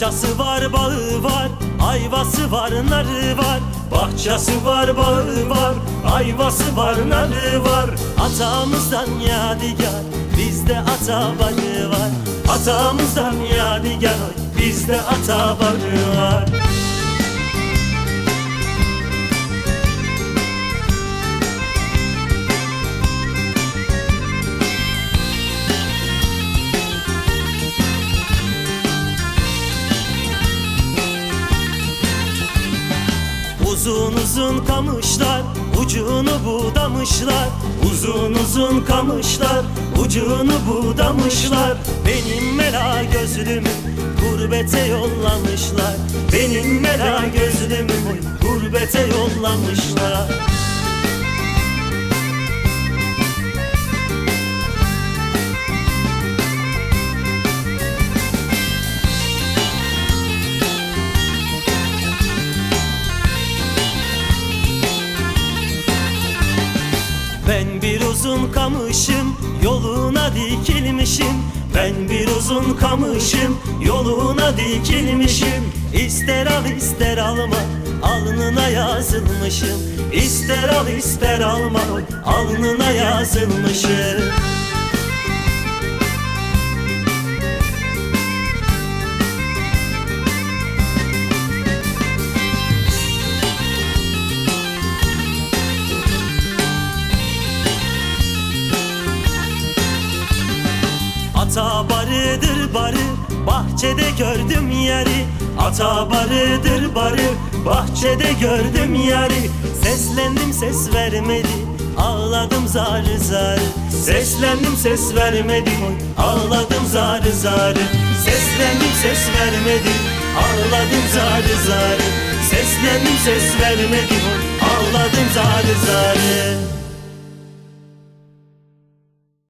Bahçesi var, bağı var, ayvası var, narı var. Bahçesi var, bağı var, ayvası var, narı var. Atamızdan yadigar, bizde ata bağı var. Atamızdan yadigar, bizde ata bağı var. Uzun uzun kamışlar ucunu budamışlar. Uzun uzun kamışlar ucunu budamışlar. Benim mela gözlümü gurbete yollamışlar. Benim mela gözlümü gurbete yollamışlar Ben bir uzun kamışım yoluna dikilmişim. Ben bir uzun kamışım yoluna dikilmişim. İster al ister alma alnına yazılmışım. İster al ister alma alnına yazılmışım Ata barıdır barı bahçede gördüm yeri. Ata barıdır barı bahçede gördüm yeri. Seslendim ses vermedi ağladım zar zar. Seslendim ses vermedi ağladım zar zar. Seslendim ses vermedi ağladım zar zar. Seslendim ses vermedi